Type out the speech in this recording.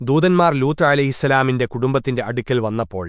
ദൂതന്മാർ ലൂത്ത് അലഹിസ്സലാമിന്റെ കുടുംബത്തിന്റെ അടുക്കൽ വന്നപ്പോൾ